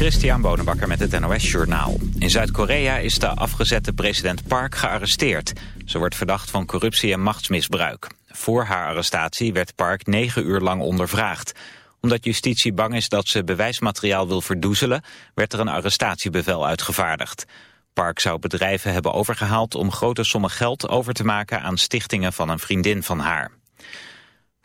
Christian Bonenbakker met het NOS Journaal. In Zuid-Korea is de afgezette president Park gearresteerd. Ze wordt verdacht van corruptie en machtsmisbruik. Voor haar arrestatie werd Park negen uur lang ondervraagd. Omdat justitie bang is dat ze bewijsmateriaal wil verdoezelen... werd er een arrestatiebevel uitgevaardigd. Park zou bedrijven hebben overgehaald om grote sommen geld over te maken... aan stichtingen van een vriendin van haar.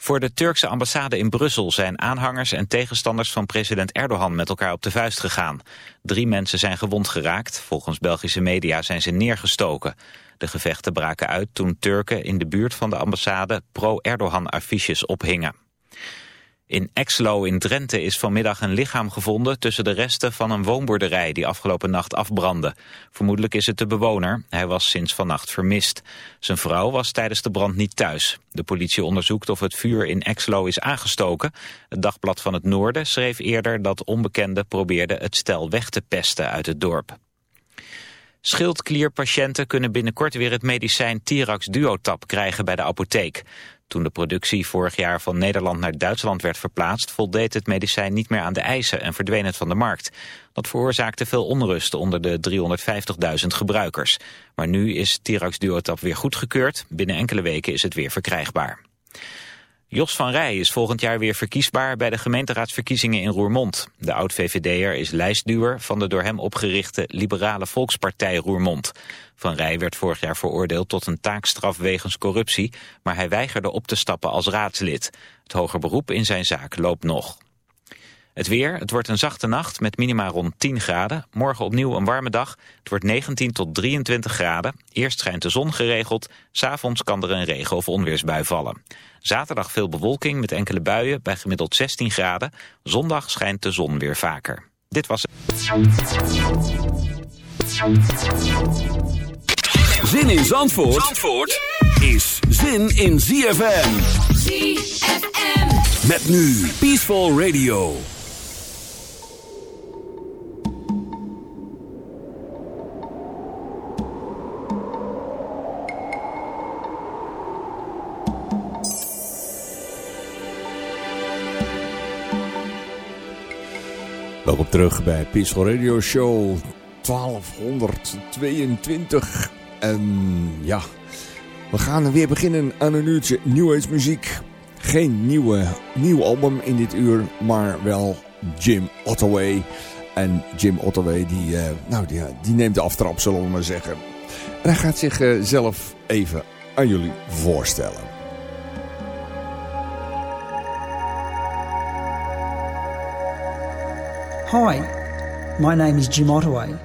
Voor de Turkse ambassade in Brussel zijn aanhangers en tegenstanders van president Erdogan met elkaar op de vuist gegaan. Drie mensen zijn gewond geraakt. Volgens Belgische media zijn ze neergestoken. De gevechten braken uit toen Turken in de buurt van de ambassade pro-Erdogan affiches ophingen. In Exlo in Drenthe is vanmiddag een lichaam gevonden tussen de resten van een woonboerderij die afgelopen nacht afbrandde. Vermoedelijk is het de bewoner. Hij was sinds vannacht vermist. Zijn vrouw was tijdens de brand niet thuis. De politie onderzoekt of het vuur in Exlo is aangestoken. Het Dagblad van het Noorden schreef eerder dat onbekenden probeerden het stel weg te pesten uit het dorp. Schildklierpatiënten kunnen binnenkort weer het medicijn Tirax Duotap krijgen bij de apotheek. Toen de productie vorig jaar van Nederland naar Duitsland werd verplaatst... voldeed het medicijn niet meer aan de eisen en verdween het van de markt. Dat veroorzaakte veel onrust onder de 350.000 gebruikers. Maar nu is Tirax Duotap weer goedgekeurd. Binnen enkele weken is het weer verkrijgbaar. Jos van Rij is volgend jaar weer verkiesbaar bij de gemeenteraadsverkiezingen in Roermond. De oud-VVD'er is lijstduwer van de door hem opgerichte Liberale Volkspartij Roermond. Van Rij werd vorig jaar veroordeeld tot een taakstraf wegens corruptie, maar hij weigerde op te stappen als raadslid. Het hoger beroep in zijn zaak loopt nog. Het weer, het wordt een zachte nacht met minima rond 10 graden. Morgen opnieuw een warme dag. Het wordt 19 tot 23 graden. Eerst schijnt de zon geregeld. S'avonds kan er een regen- of onweersbui vallen. Zaterdag veel bewolking met enkele buien bij gemiddeld 16 graden. Zondag schijnt de zon weer vaker. Dit was het. Zin in Zandvoort, Zandvoort is zin in ZFM. ZFM. Met nu Peaceful Radio. Welkom terug bij Peaceful Radio Show 1222. En ja, we gaan weer beginnen aan een uurtje New Age muziek. Geen nieuwe, nieuw album in dit uur, maar wel Jim Ottaway. En Jim Ottaway die, uh, nou, die, die neemt de aftrap, zullen we maar zeggen. En hij gaat zichzelf uh, even aan jullie voorstellen. Hi, my name is Jim Ottaway.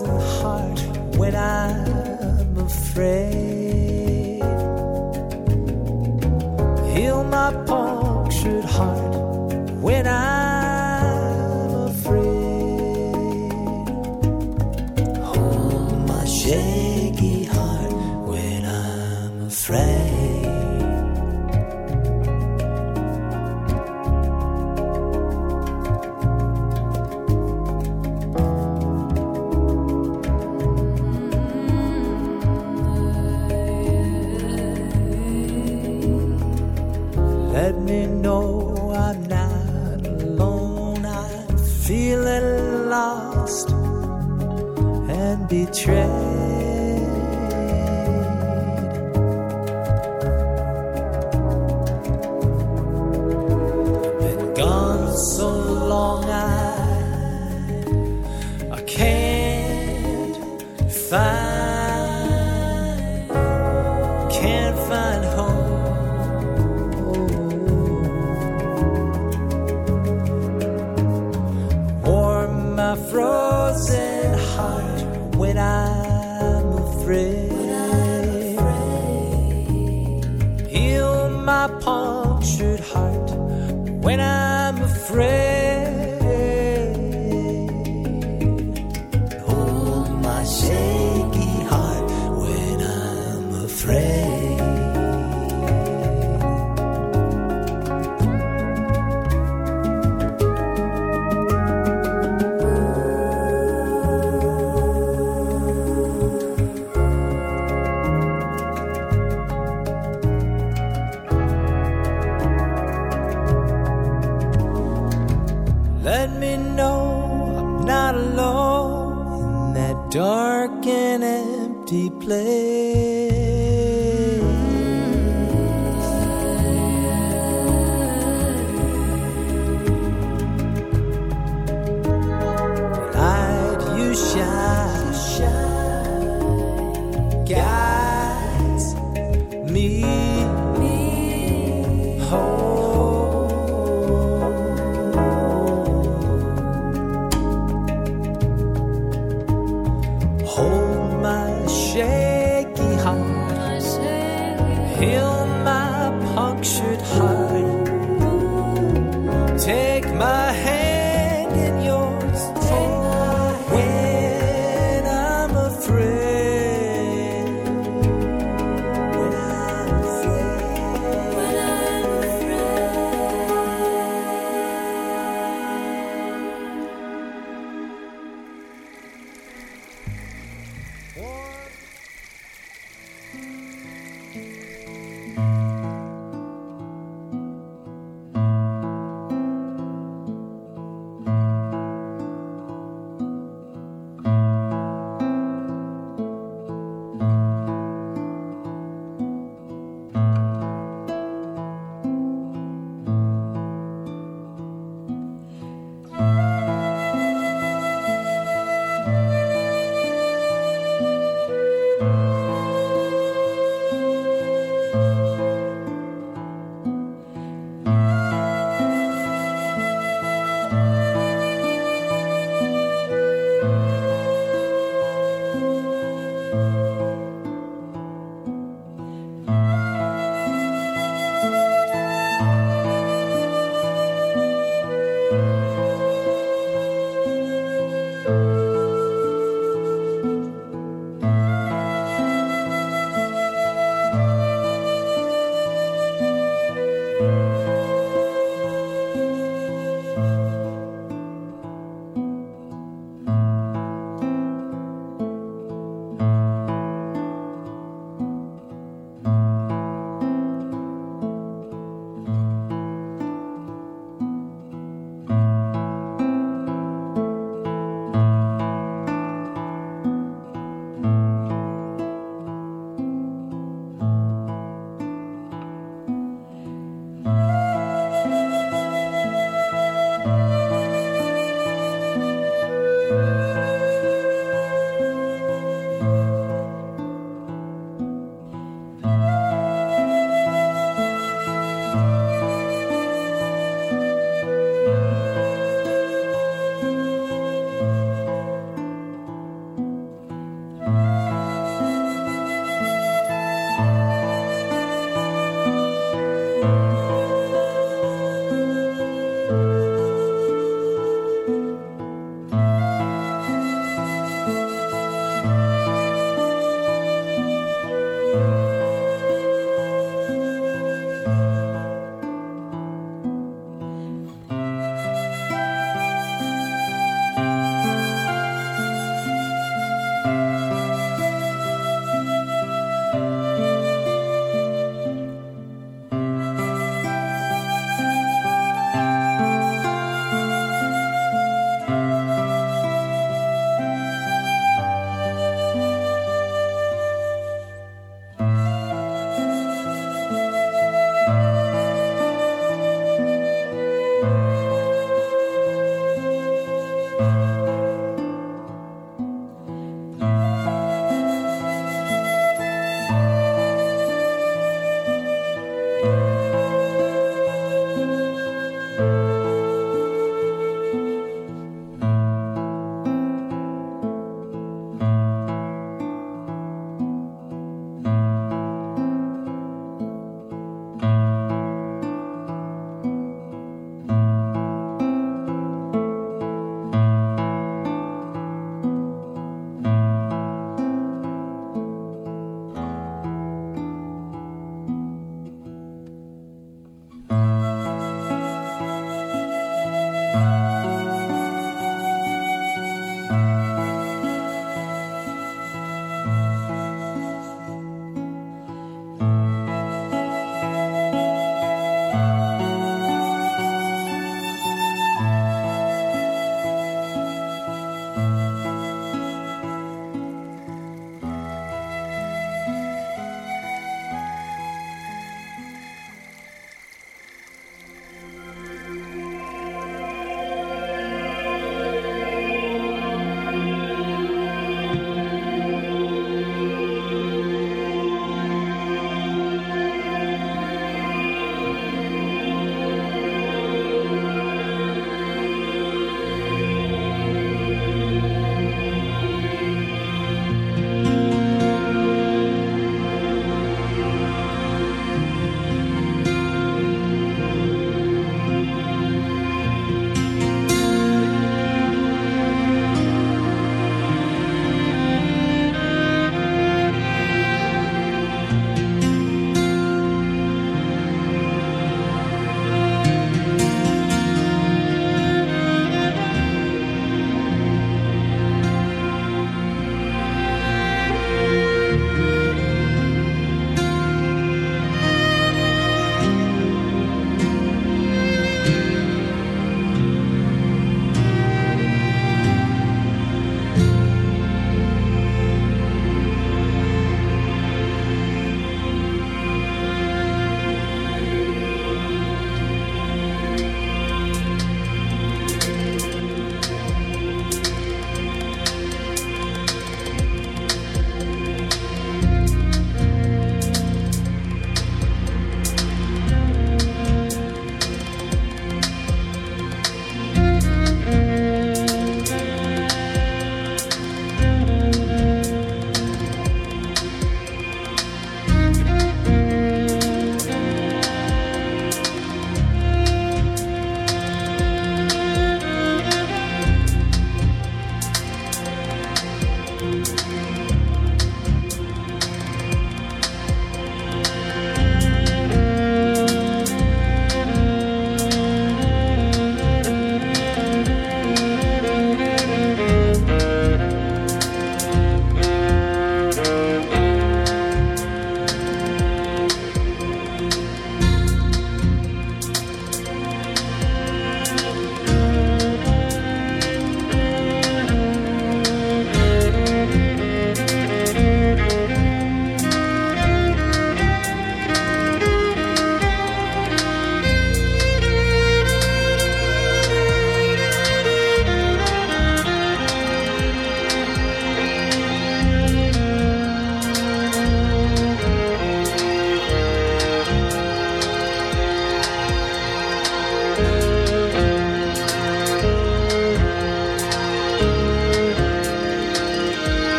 listen, heart, when I'm afraid. Heal my punctured heart when I'm. 却 me know I'm not alone in that dark and empty place.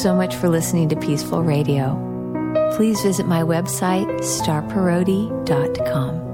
So much for listening to Peaceful Radio. Please visit my website, starparodi.com.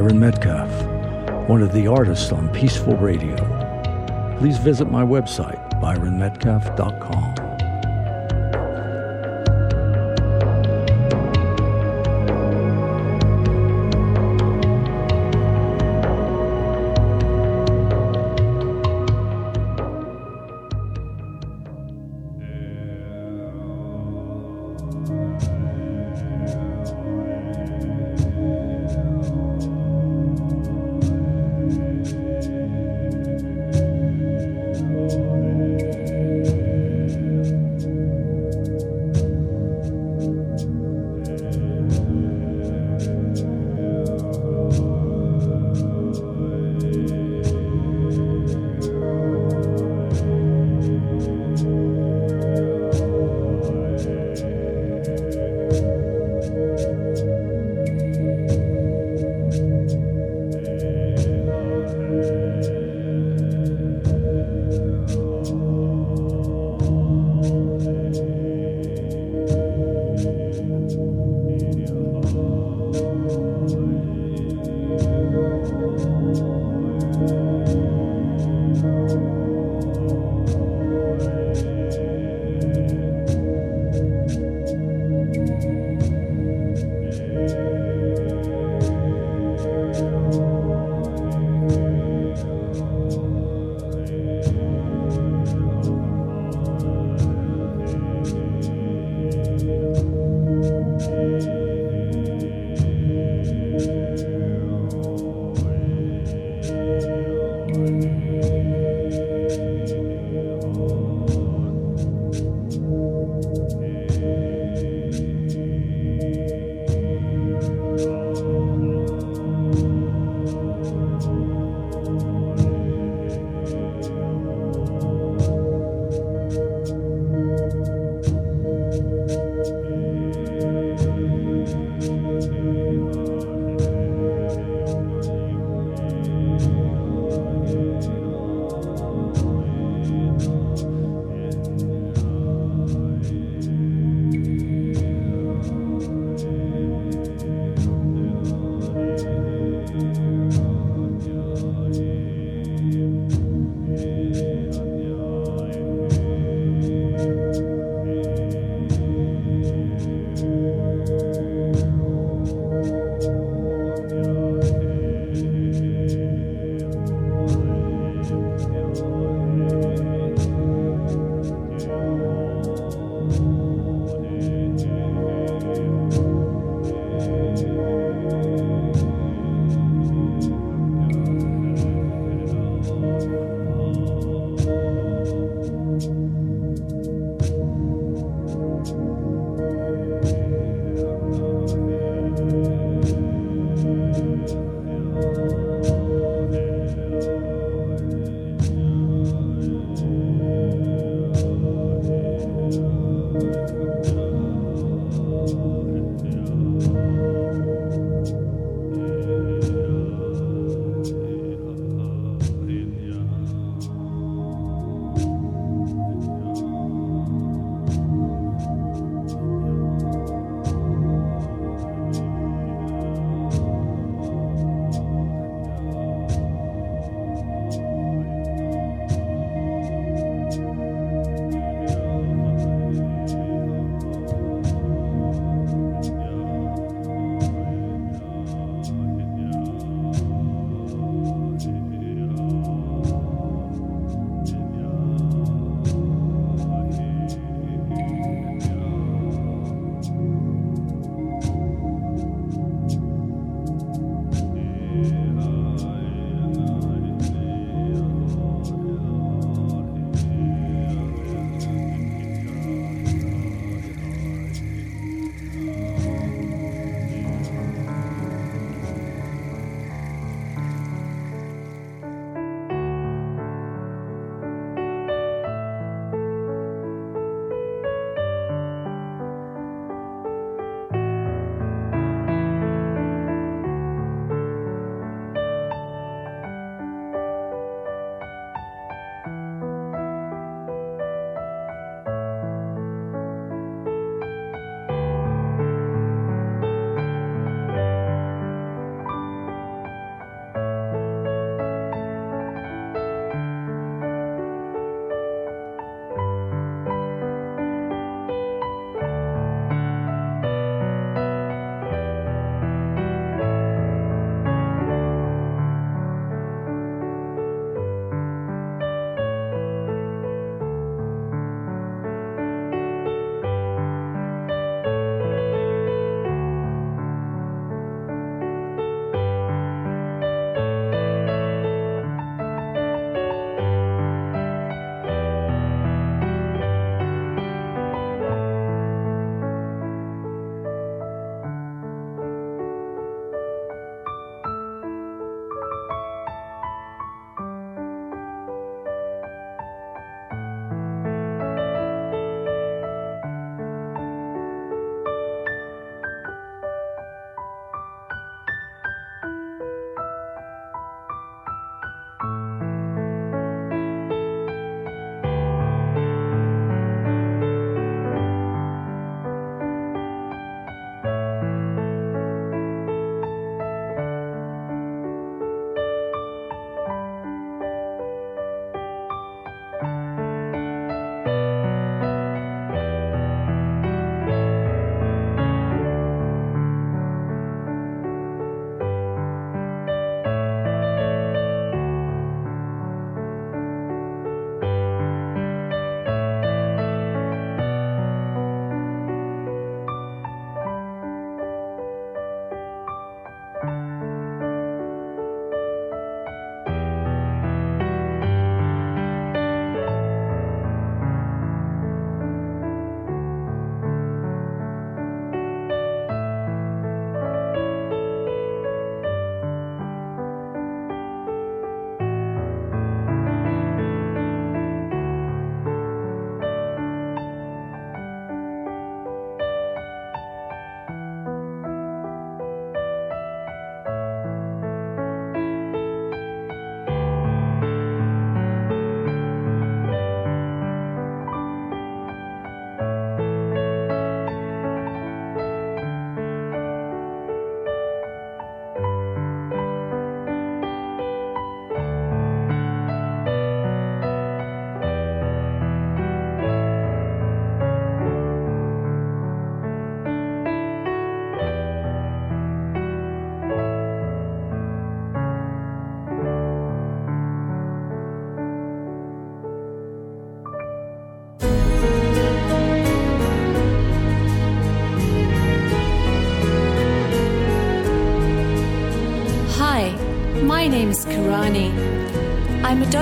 Byron Metcalf, one of the artists on Peaceful Radio. Please visit my website, byronmetcalf.com.